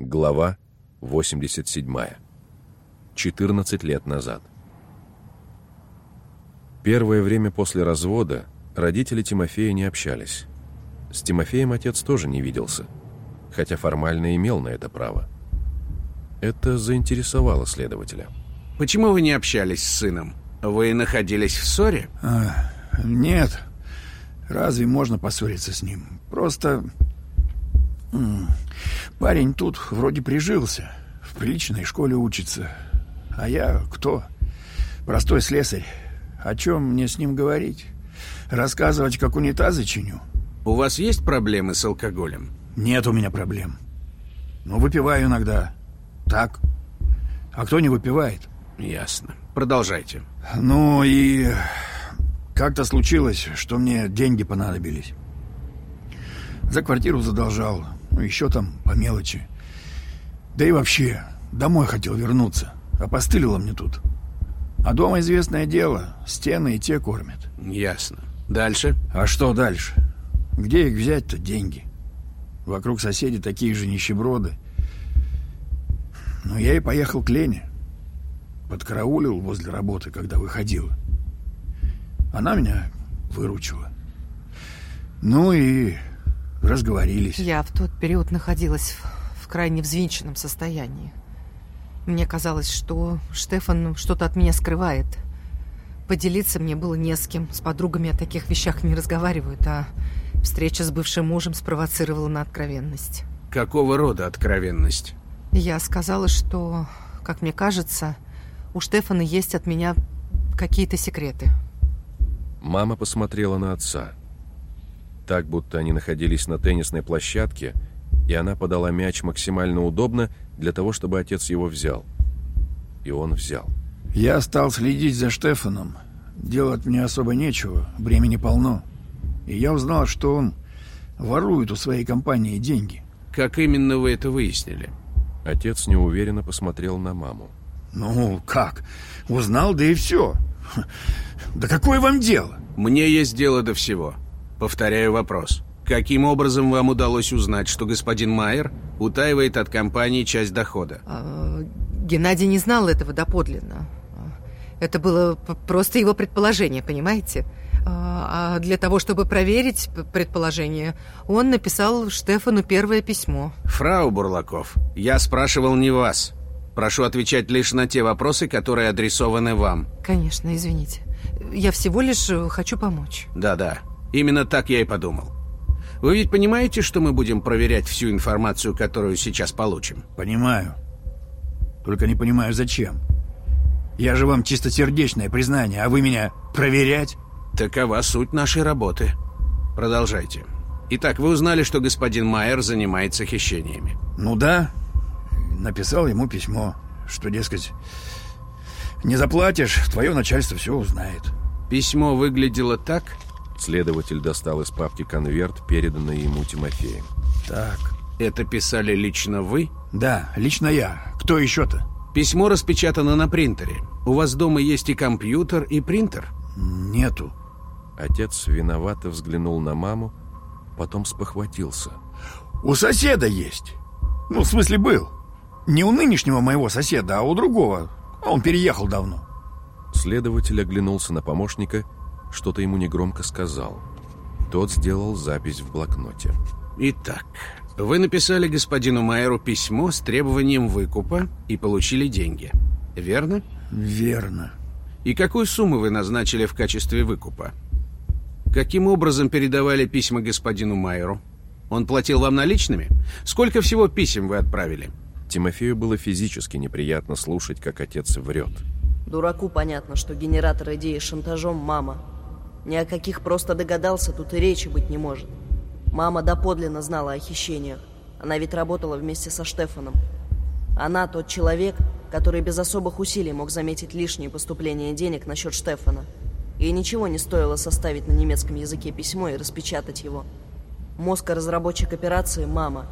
Глава 87. 14 лет назад. Первое время после развода родители Тимофея не общались. С Тимофеем отец тоже не виделся, хотя формально имел на это право. Это заинтересовало следователя. Почему вы не общались с сыном? Вы находились в ссоре? А, нет. Разве можно поссориться с ним? Просто... Парень тут вроде прижился. В приличной школе учится. А я кто? Простой слесарь. О чем мне с ним говорить? Рассказывать, как унитазы чиню? У вас есть проблемы с алкоголем? Нет у меня проблем. Но выпиваю иногда. Так. А кто не выпивает? Ясно. Продолжайте. Ну и... Как-то случилось, что мне деньги понадобились. За квартиру задолжал. Ну, еще там по мелочи. Да и вообще, домой хотел вернуться. Опостылило мне тут. А дома известное дело. Стены и те кормят. Ясно. Дальше? А что дальше? Где их взять-то деньги? Вокруг соседей такие же нищеброды. Ну, я и поехал к Лене. Подкараулил возле работы, когда выходила. Она меня выручила. Ну и разговорились. Я в тот период находилась в, в крайне взвинченном состоянии. Мне казалось, что Штефан что-то от меня скрывает. Поделиться мне было не с кем. С подругами о таких вещах не разговаривают, а встреча с бывшим мужем спровоцировала на откровенность. Какого рода откровенность? Я сказала, что, как мне кажется, у Штефана есть от меня какие-то секреты. Мама посмотрела на отца. Так, будто они находились на теннисной площадке, и она подала мяч максимально удобно для того, чтобы отец его взял. И он взял. Я стал следить за Штефаном. Делать мне особо нечего, времени полно. И я узнал, что он ворует у своей компании деньги. Как именно вы это выяснили? Отец неуверенно посмотрел на маму. Ну, как? Узнал, да и все. Да какое вам дело? Мне есть дело до всего. Повторяю вопрос. Каким образом вам удалось узнать, что господин Майер утаивает от компании часть дохода? А, Геннадий не знал этого доподлинно. Это было просто его предположение, понимаете? А, а для того, чтобы проверить предположение, он написал Штефану первое письмо. Фрау Бурлаков, я спрашивал не вас. Прошу отвечать лишь на те вопросы, которые адресованы вам. Конечно, извините. Я всего лишь э, хочу помочь. Да-да, именно так я и подумал. Вы ведь понимаете, что мы будем проверять всю информацию, которую сейчас получим? Понимаю. Только не понимаю, зачем. Я же вам чистосердечное признание, а вы меня проверять? Такова суть нашей работы. Продолжайте. Итак, вы узнали, что господин Майер занимается хищениями. Ну да. Написал ему письмо, что, дескать, не заплатишь, твое начальство все узнает. Письмо выглядело так? Следователь достал из папки конверт, переданный ему Тимофеем. Так. Это писали лично вы? Да, лично я. Кто еще-то? Письмо распечатано на принтере. У вас дома есть и компьютер, и принтер? Нету. Отец виновато взглянул на маму, потом спохватился. У соседа есть. Ну, в смысле, был. Не у нынешнего моего соседа, а у другого. Он переехал давно. Следователь оглянулся на помощника, что-то ему негромко сказал. Тот сделал запись в блокноте. Итак, вы написали господину Майеру письмо с требованием выкупа и получили деньги. Верно? Верно. И какую сумму вы назначили в качестве выкупа? Каким образом передавали письма господину Майеру? Он платил вам наличными? Сколько всего писем вы отправили? Тимофею было физически неприятно слушать, как отец врет. Дураку понятно, что генератор идеи шантажом мама. Ни о каких просто догадался тут и речи быть не может. Мама доподлинно знала о хищениях. Она ведь работала вместе со Штефаном. Она тот человек, который без особых усилий мог заметить лишние поступления денег насчет Штефана. Ей ничего не стоило составить на немецком языке письмо и распечатать его. Мозг разработчик операции – мама.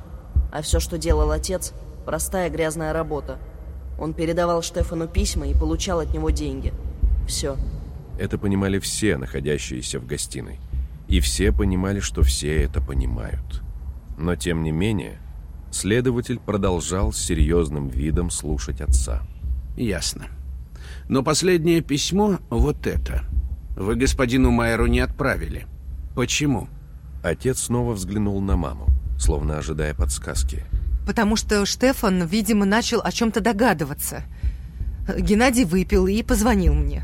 А все, что делал отец – простая грязная работа. Он передавал Штефану письма и получал от него деньги. Все. Это понимали все, находящиеся в гостиной. И все понимали, что все это понимают. Но тем не менее, Следователь продолжал с серьезным видом слушать отца. Ясно. Но последнее письмо, вот это, вы господину Майеру не отправили. Почему? Отец снова взглянул на маму, словно ожидая подсказки. Потому что Штефан, видимо, начал о чем-то догадываться. Геннадий выпил и позвонил мне.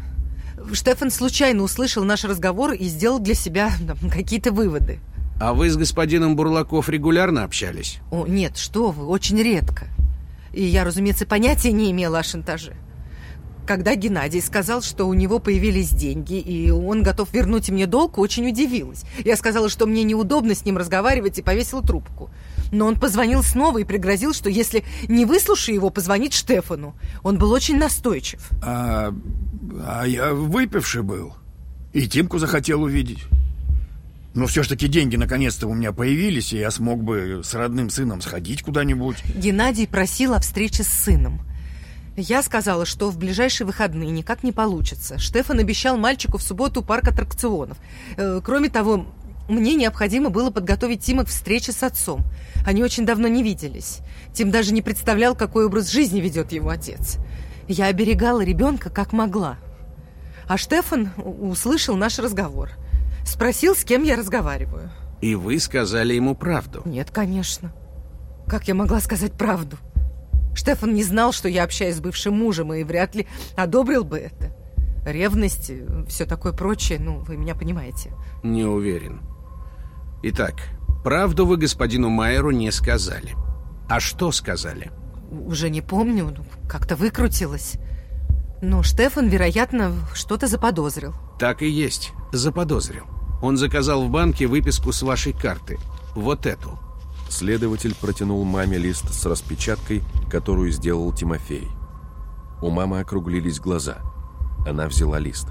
Штефан случайно услышал наш разговор и сделал для себя какие-то выводы. А вы с господином Бурлаков регулярно общались? О, нет, что вы, очень редко. И я, разумеется, понятия не имела о шантаже. Когда Геннадий сказал, что у него появились деньги, и он готов вернуть мне долг, очень удивилась. Я сказала, что мне неудобно с ним разговаривать, и повесила трубку. Но он позвонил снова и пригрозил, что если не выслушаю его, позвонит Штефану. Он был очень настойчив. А, а я выпивший был. И Тимку захотел увидеть. Но все ж таки деньги наконец-то у меня появились, и я смог бы с родным сыном сходить куда-нибудь. Геннадий просил о встрече с сыном. Я сказала, что в ближайшие выходные никак не получится. Штефан обещал мальчику в субботу парк аттракционов. Э, кроме того, мне необходимо было подготовить Тима к встрече с отцом. Они очень давно не виделись. Тим даже не представлял, какой образ жизни ведет его отец. Я оберегала ребенка как могла. А Штефан услышал наш разговор – Спросил, с кем я разговариваю. И вы сказали ему правду? Нет, конечно. Как я могла сказать правду? Штефан не знал, что я общаюсь с бывшим мужем, и вряд ли одобрил бы это. Ревность, все такое прочее, ну, вы меня понимаете. Не уверен. Итак, правду вы господину Майеру не сказали. А что сказали? Уже не помню, как-то выкрутилось. Но Штефан, вероятно, что-то заподозрил. Так и есть, заподозрил. Он заказал в банке выписку с вашей карты. Вот эту. Следователь протянул маме лист с распечаткой, которую сделал Тимофей. У мамы округлились глаза. Она взяла лист.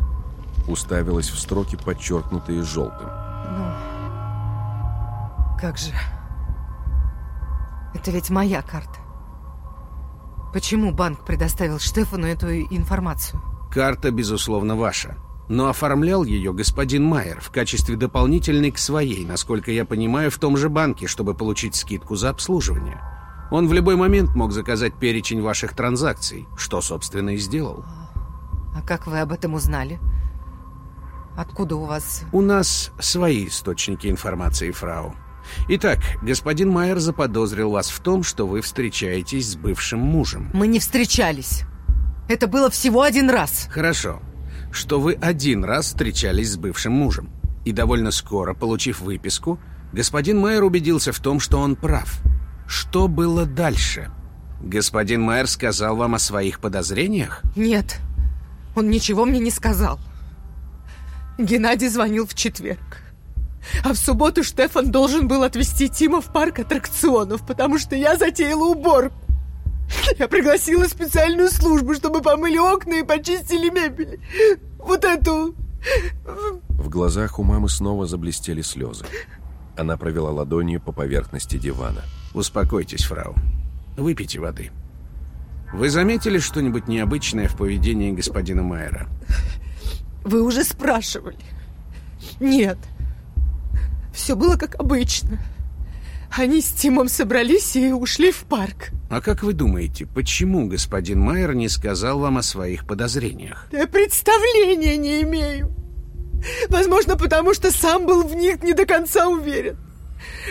Уставилась в строки, подчеркнутые желтым. Ну, как же... Это ведь моя карта. Почему банк предоставил Штефану эту информацию? Карта, безусловно, ваша но оформлял ее господин Майер в качестве дополнительной к своей, насколько я понимаю, в том же банке, чтобы получить скидку за обслуживание. Он в любой момент мог заказать перечень ваших транзакций, что, собственно, и сделал. А как вы об этом узнали? Откуда у вас... У нас свои источники информации, фрау. Итак, господин Майер заподозрил вас в том, что вы встречаетесь с бывшим мужем. Мы не встречались. Это было всего один раз. Хорошо что вы один раз встречались с бывшим мужем. И довольно скоро, получив выписку, господин Майер убедился в том, что он прав. Что было дальше? Господин Майер сказал вам о своих подозрениях? Нет, он ничего мне не сказал. Геннадий звонил в четверг. А в субботу Штефан должен был отвезти Тима в парк аттракционов, потому что я затеяла уборку. Я пригласила специальную службу, чтобы помыли окна и почистили мебель. Вот эту... В глазах у мамы снова заблестели слезы. Она провела ладонью по поверхности дивана. Успокойтесь, фрау. Выпейте воды. Вы заметили что-нибудь необычное в поведении господина Майера? Вы уже спрашивали. Нет. Все было как обычно. Они с Тимом собрались и ушли в парк. А как вы думаете, почему господин Майер не сказал вам о своих подозрениях? Я представления не имею. Возможно, потому что сам был в них не до конца уверен.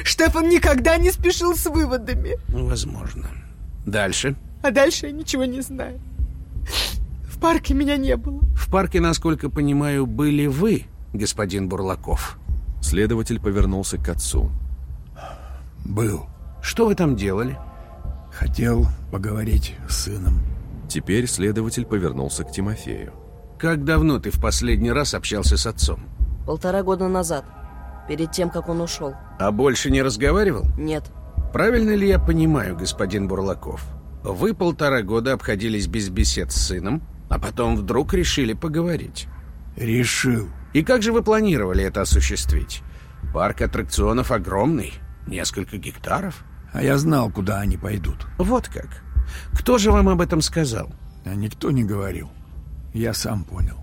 Штефан никогда не спешил с выводами. Возможно. Дальше? А дальше я ничего не знаю. В парке меня не было. В парке, насколько понимаю, были вы, господин Бурлаков. Следователь повернулся к отцу. Был. Что вы там делали? Хотел поговорить с сыном. Теперь следователь повернулся к Тимофею. Как давно ты в последний раз общался с отцом? Полтора года назад, перед тем, как он ушел. А больше не разговаривал? Нет. Правильно ли я понимаю, господин Бурлаков? Вы полтора года обходились без бесед с сыном, а потом вдруг решили поговорить. Решил. И как же вы планировали это осуществить? Парк аттракционов огромный. Несколько гектаров? А я знал, куда они пойдут. Вот как. Кто же вам об этом сказал? А никто не говорил. Я сам понял.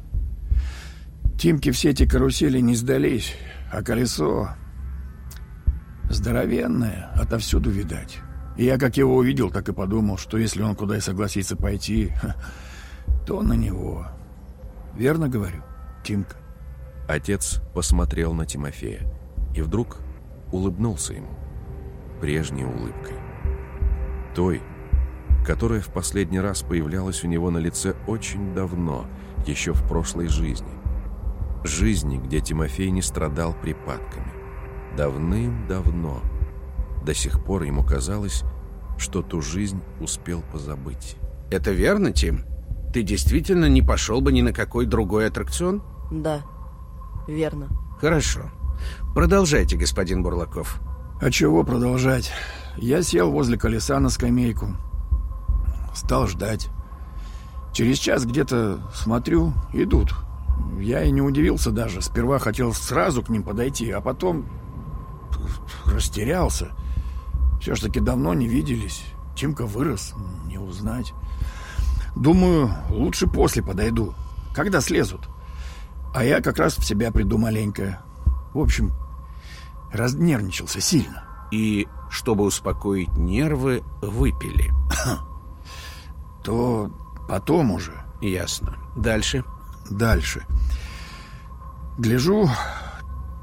Тимки все эти карусели не сдались, а колесо здоровенное, отовсюду видать. И я как его увидел, так и подумал, что если он куда и согласится пойти, то на него. Верно говорю, Тимка? Отец посмотрел на Тимофея и вдруг улыбнулся ему прежней улыбкой. Той, которая в последний раз появлялась у него на лице очень давно, еще в прошлой жизни. Жизни, где Тимофей не страдал припадками. Давным-давно. До сих пор ему казалось, что ту жизнь успел позабыть. Это верно, Тим? Ты действительно не пошел бы ни на какой другой аттракцион? Да, верно. Хорошо. Продолжайте, господин Бурлаков. А чего продолжать? Я сел возле колеса на скамейку. Стал ждать. Через час где-то смотрю, идут. Я и не удивился даже. Сперва хотел сразу к ним подойти, а потом растерялся. Все ж таки давно не виделись. Тимка вырос, не узнать. Думаю, лучше после подойду, когда слезут. А я как раз в себя приду маленько. В общем, разнервничался сильно. И, чтобы успокоить нервы, выпили. То потом уже. Ясно. Дальше? Дальше. Гляжу,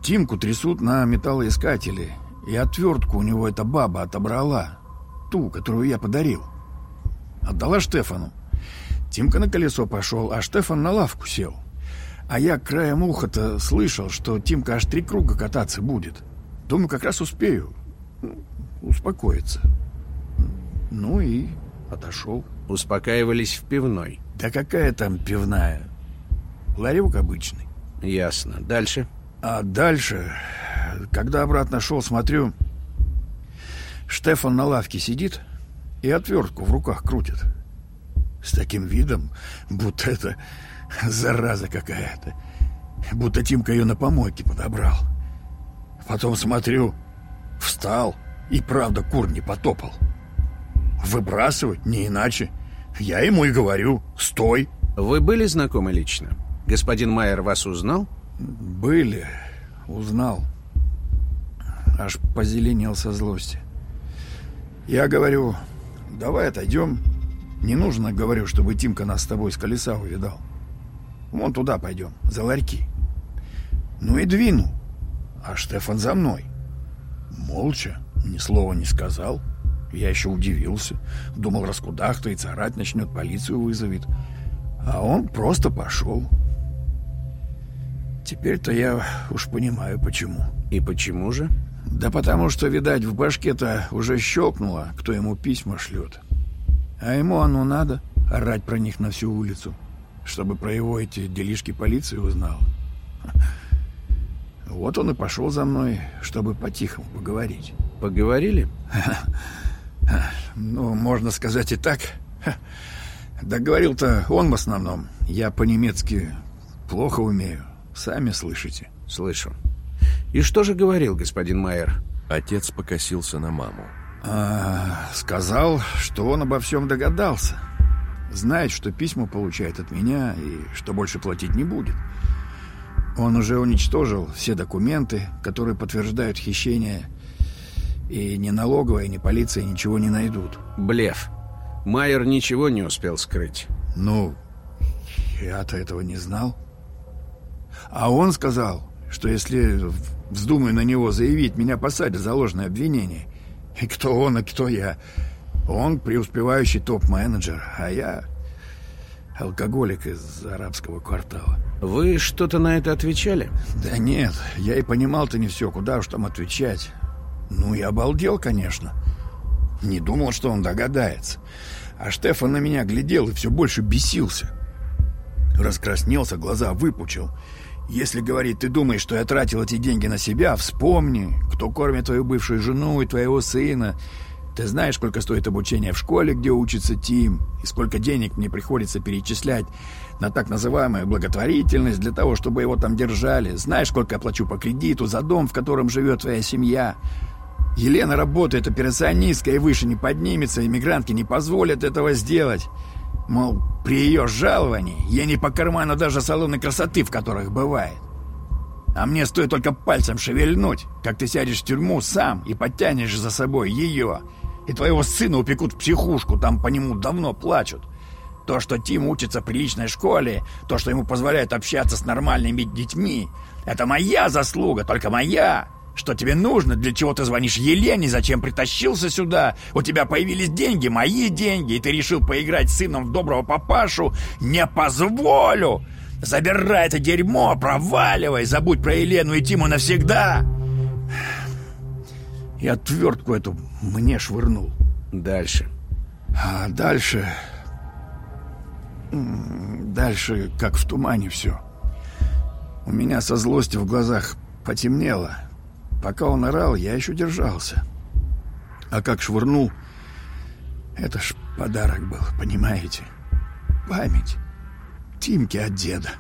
Тимку трясут на металлоискателе, и отвертку у него эта баба отобрала. Ту, которую я подарил. Отдала Штефану. Тимка на колесо пошел, а Штефан на лавку сел. А я краем уха-то слышал, что Тимка аж три круга кататься будет. Думаю, как раз успею успокоиться. Ну и отошел. Успокаивались в пивной. Да какая там пивная? Ларек обычный. Ясно. Дальше? А дальше, когда обратно шел, смотрю, Штефан на лавке сидит и отвертку в руках крутит. С таким видом, будто это зараза какая-то. Будто Тимка ее на помойке подобрал. Потом смотрю, встал и правда кур не потопал. Выбрасывать не иначе. Я ему и говорю, стой. Вы были знакомы лично? Господин Майер вас узнал? Были. Узнал. Аж позеленел со злости. Я говорю, давай отойдем. Не нужно, говорю, чтобы Тимка нас с тобой с колеса увидал. Вон туда пойдем, за ларьки. Ну и двину. А Штефан за мной. Молча, ни слова не сказал. Я еще удивился. Думал, раскудахтается, орать начнет, полицию вызовет. А он просто пошел. Теперь-то я уж понимаю, почему. И почему же? Да потому что, видать, в башке-то уже щелкнуло, кто ему письма шлет. А ему оно надо, орать про них на всю улицу, чтобы про его эти делишки полиции узнал. Вот он и пошел за мной, чтобы по-тихому поговорить. Поговорили? Ну, можно сказать и так. Да говорил-то он в основном. Я по-немецки плохо умею. Сами слышите. Слышу. И что же говорил господин Майер? Отец покосился на маму. А, сказал, что он обо всем догадался. Знает, что письма получает от меня и что больше платить не будет. Он уже уничтожил все документы, которые подтверждают хищение, и ни налоговая, ни полиция ничего не найдут. Блеф. Майер ничего не успел скрыть. Ну, я-то этого не знал. А он сказал, что если вздумаю на него заявить, меня посадят за ложное обвинение. И кто он, и кто я. Он преуспевающий топ-менеджер, а я алкоголик из арабского квартала. Вы что-то на это отвечали? Да нет, я и понимал-то не все, куда уж там отвечать. Ну и обалдел, конечно. Не думал, что он догадается. А Штефан на меня глядел и все больше бесился. Раскраснелся, глаза выпучил. Если, говорит, ты думаешь, что я тратил эти деньги на себя, вспомни, кто кормит твою бывшую жену и твоего сына. Ты знаешь, сколько стоит обучение в школе, где учится Тим, и сколько денег мне приходится перечислять на так называемую благотворительность для того, чтобы его там держали. Знаешь, сколько я плачу по кредиту за дом, в котором живет твоя семья. Елена работает операционисткой и выше не поднимется, иммигрантки не позволят этого сделать. Мол, при ее жаловании ей не по карману даже салоны красоты, в которых бывает. А мне стоит только пальцем шевельнуть, как ты сядешь в тюрьму сам и подтянешь за собой ее. И твоего сына упекут в психушку, там по нему давно плачут. То, что Тим учится в приличной школе, то, что ему позволяет общаться с нормальными детьми, это моя заслуга, только моя. Что тебе нужно? Для чего ты звонишь Елене? Зачем притащился сюда? У тебя появились деньги, мои деньги, и ты решил поиграть с сыном в доброго папашу? Не позволю! Забирай это дерьмо, проваливай, забудь про Елену и Тиму навсегда!» И отвертку эту мне швырнул. Дальше. А дальше... Дальше, как в тумане все. У меня со злости в глазах потемнело. Пока он орал, я еще держался. А как швырнул... Это ж подарок был, понимаете? Память. Тимке от деда.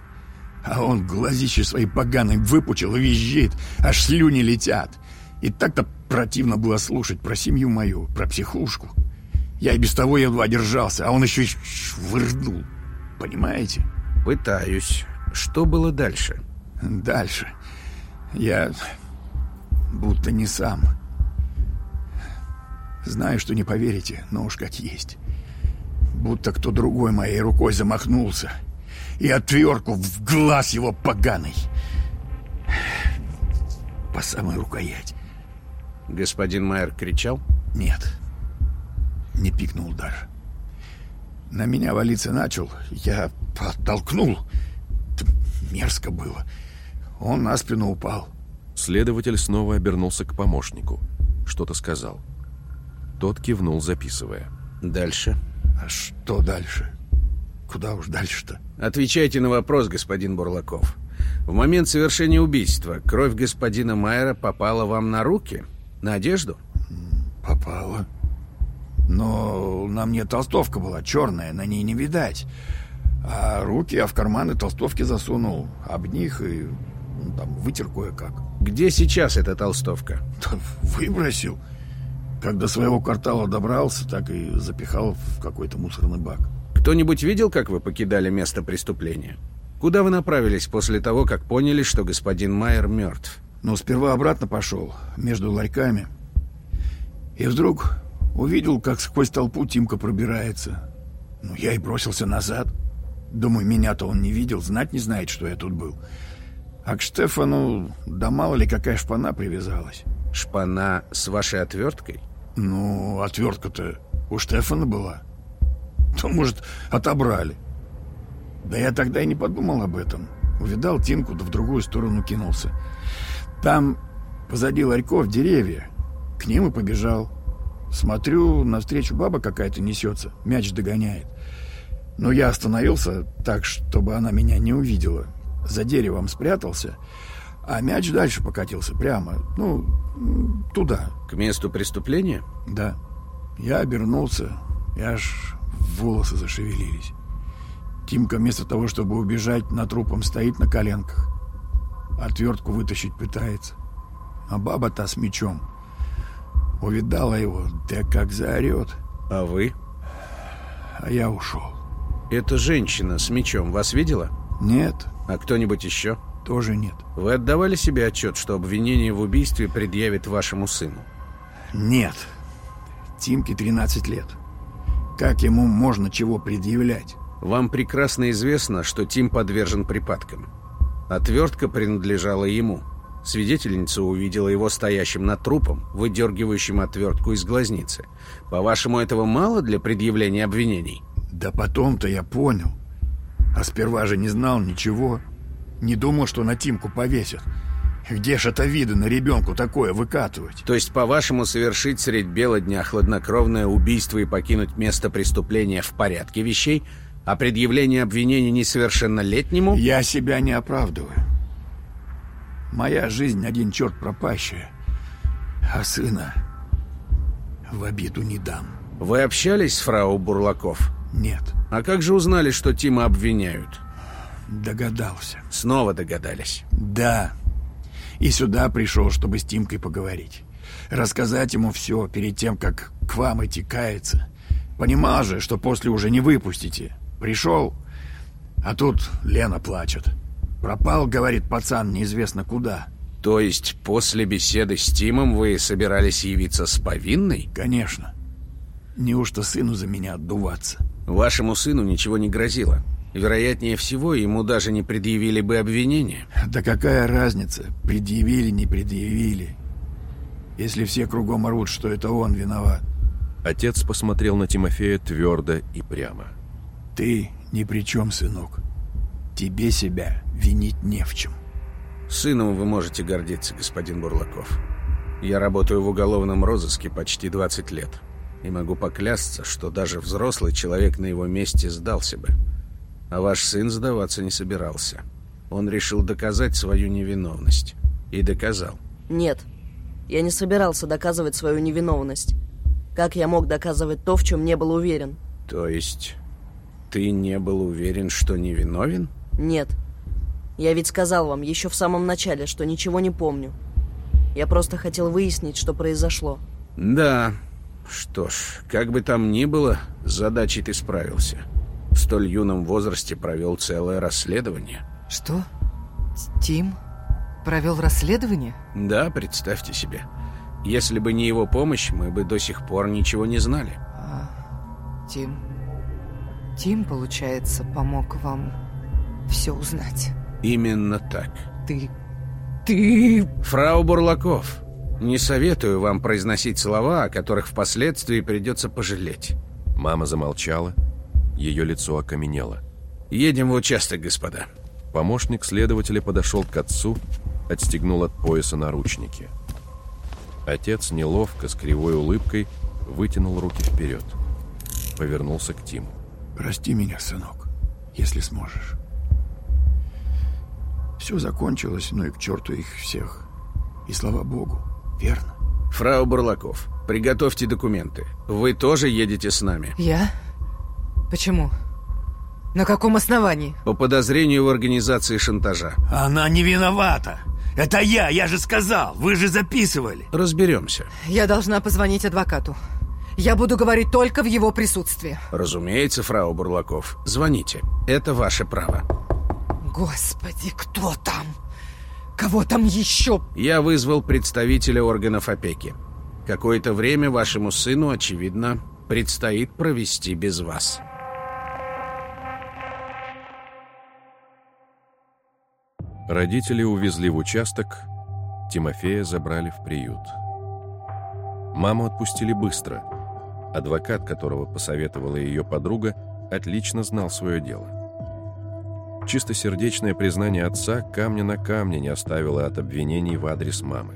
А он глазище свои поганые выпучил и визжит, аж слюни летят. И так-то противно было слушать про семью мою, про психушку. Я и без того едва держался, а он еще и швырнул. Понимаете? Пытаюсь. Что было дальше? Дальше. Я будто не сам. Знаю, что не поверите, но уж как есть. Будто кто другой моей рукой замахнулся и отвертку в глаз его поганый. По самой рукоять. Господин Майер кричал? Нет. Не пикнул даже. На меня валиться начал. Я подтолкнул. Мерзко было. Он на спину упал. Следователь снова обернулся к помощнику. Что-то сказал. Тот кивнул, записывая. Дальше. А что дальше? Куда уж дальше-то? Отвечайте на вопрос, господин Бурлаков. В момент совершения убийства кровь господина Майера попала вам на руки? На одежду? Попала. Но на мне толстовка была черная, на ней не видать. А руки я в карманы толстовки засунул. Об них и ну, там вытер кое-как. Где сейчас эта толстовка? Выбросил. Когда своего квартала добрался, так и запихал в какой-то мусорный бак. Кто-нибудь видел, как вы покидали место преступления? Куда вы направились после того, как поняли, что господин Майер мертв? Ну, сперва обратно пошел, между ларьками. И вдруг увидел, как сквозь толпу Тимка пробирается. Ну, я и бросился назад. Думаю, меня-то он не видел, знать не знает, что я тут был. А к Штефану, да мало ли какая шпана привязалась. Шпана с вашей отверткой? Ну, отвертка-то у Штефана была. То, может, отобрали. Да я тогда и не подумал об этом. Увидал Тинку, да в другую сторону кинулся. Там позади ларьков деревья. К ним и побежал. Смотрю, навстречу баба какая-то несется, мяч догоняет. Но я остановился так, чтобы она меня не увидела. За деревом спрятался, а мяч дальше покатился прямо, ну, туда. К месту преступления? Да. Я обернулся, и аж волосы зашевелились. Тимка вместо того, чтобы убежать, на трупом стоит на коленках. Отвертку вытащить пытается. А баба та с мечом. Увидала его, да как заорет. А вы? А я ушел. Эта женщина с мечом вас видела? Нет. А кто-нибудь еще? Тоже нет. Вы отдавали себе отчет, что обвинение в убийстве предъявит вашему сыну? Нет. Тимке 13 лет. Как ему можно чего предъявлять? Вам прекрасно известно, что Тим подвержен припадкам. Отвертка принадлежала ему. Свидетельница увидела его стоящим над трупом, выдергивающим отвертку из глазницы. По-вашему, этого мало для предъявления обвинений? Да потом-то я понял. А сперва же не знал ничего. Не думал, что на Тимку повесят. Где ж это видно ребенку такое выкатывать? То есть, по-вашему, совершить средь бела дня хладнокровное убийство и покинуть место преступления в порядке вещей, а предъявление обвинений несовершеннолетнему... Я себя не оправдываю. Моя жизнь один черт пропащая, а сына в обиду не дам. Вы общались с фрау Бурлаков? Нет. А как же узнали, что Тима обвиняют? Догадался. Снова догадались? Да. И сюда пришел, чтобы с Тимкой поговорить. Рассказать ему все перед тем, как к вам идти каяться. Понимал же, что после уже не выпустите. Пришел, а тут Лена плачет. Пропал, говорит пацан, неизвестно куда. То есть после беседы с Тимом вы собирались явиться с повинной? Конечно. Неужто сыну за меня отдуваться? Вашему сыну ничего не грозило. Вероятнее всего, ему даже не предъявили бы обвинения. Да какая разница, предъявили, не предъявили. Если все кругом орут, что это он виноват. Отец посмотрел на Тимофея твердо и прямо. Ты ни при чем, сынок. Тебе себя винить не в чем. Сыном вы можете гордиться, господин Бурлаков. Я работаю в уголовном розыске почти 20 лет. И могу поклясться, что даже взрослый человек на его месте сдался бы. А ваш сын сдаваться не собирался. Он решил доказать свою невиновность. И доказал. Нет, я не собирался доказывать свою невиновность. Как я мог доказывать то, в чем не был уверен? То есть ты не был уверен, что невиновен? Нет. Я ведь сказал вам еще в самом начале, что ничего не помню. Я просто хотел выяснить, что произошло. Да. Что ж, как бы там ни было, с задачей ты справился. В столь юном возрасте провел целое расследование. Что? Тим провел расследование? Да, представьте себе. Если бы не его помощь, мы бы до сих пор ничего не знали. А, Тим... Тим, получается, помог вам все узнать. Именно так. Ты... ты... Фрау Бурлаков, не советую вам произносить слова, о которых впоследствии придется пожалеть. Мама замолчала, ее лицо окаменело. Едем в участок, господа. Помощник следователя подошел к отцу, отстегнул от пояса наручники. Отец неловко, с кривой улыбкой, вытянул руки вперед. Повернулся к Тиму. Прости меня, сынок, если сможешь. Все закончилось, ну и к черту их всех. И слава богу, верно. Фрау Бурлаков, приготовьте документы. Вы тоже едете с нами. Я? Почему? На каком основании? По подозрению в организации шантажа. Она не виновата. Это я, я же сказал. Вы же записывали. Разберемся. Я должна позвонить адвокату. Я буду говорить только в его присутствии. Разумеется, фрау Бурлаков. Звоните. Это ваше право. Господи, кто там? Кого там еще? Я вызвал представителя органов опеки. Какое-то время вашему сыну, очевидно, предстоит провести без вас. Родители увезли в участок, Тимофея забрали в приют. Маму отпустили быстро. Адвокат, которого посоветовала ее подруга, отлично знал свое дело. Чистосердечное признание отца камня на камне не оставило от обвинений в адрес мамы.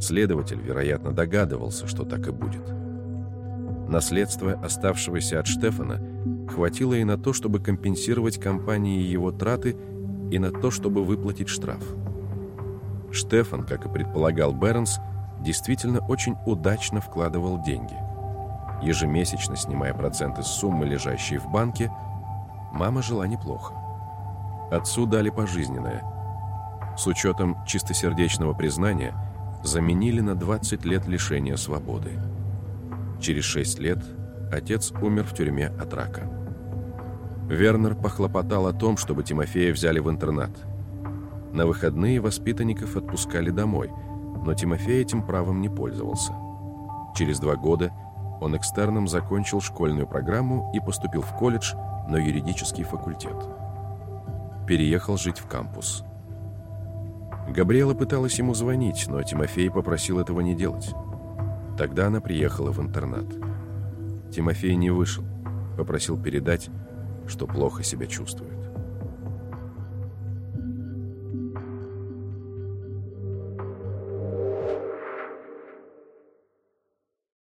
Следователь, вероятно, догадывался, что так и будет. Наследство, оставшегося от Штефана, хватило и на то, чтобы компенсировать компании его траты – и на то, чтобы выплатить штраф. Штефан, как и предполагал Бернс, действительно очень удачно вкладывал деньги. Ежемесячно снимая проценты с суммы, лежащей в банке, мама жила неплохо. Отцу дали пожизненное. С учетом чистосердечного признания заменили на 20 лет лишения свободы. Через 6 лет отец умер в тюрьме от рака. Вернер похлопотал о том, чтобы Тимофея взяли в интернат. На выходные воспитанников отпускали домой, но Тимофей этим правом не пользовался. Через два года он экстерном закончил школьную программу и поступил в колледж на юридический факультет. Переехал жить в кампус. Габриэла пыталась ему звонить, но Тимофей попросил этого не делать. Тогда она приехала в интернат. Тимофей не вышел, попросил передать, что плохо себя чувствует.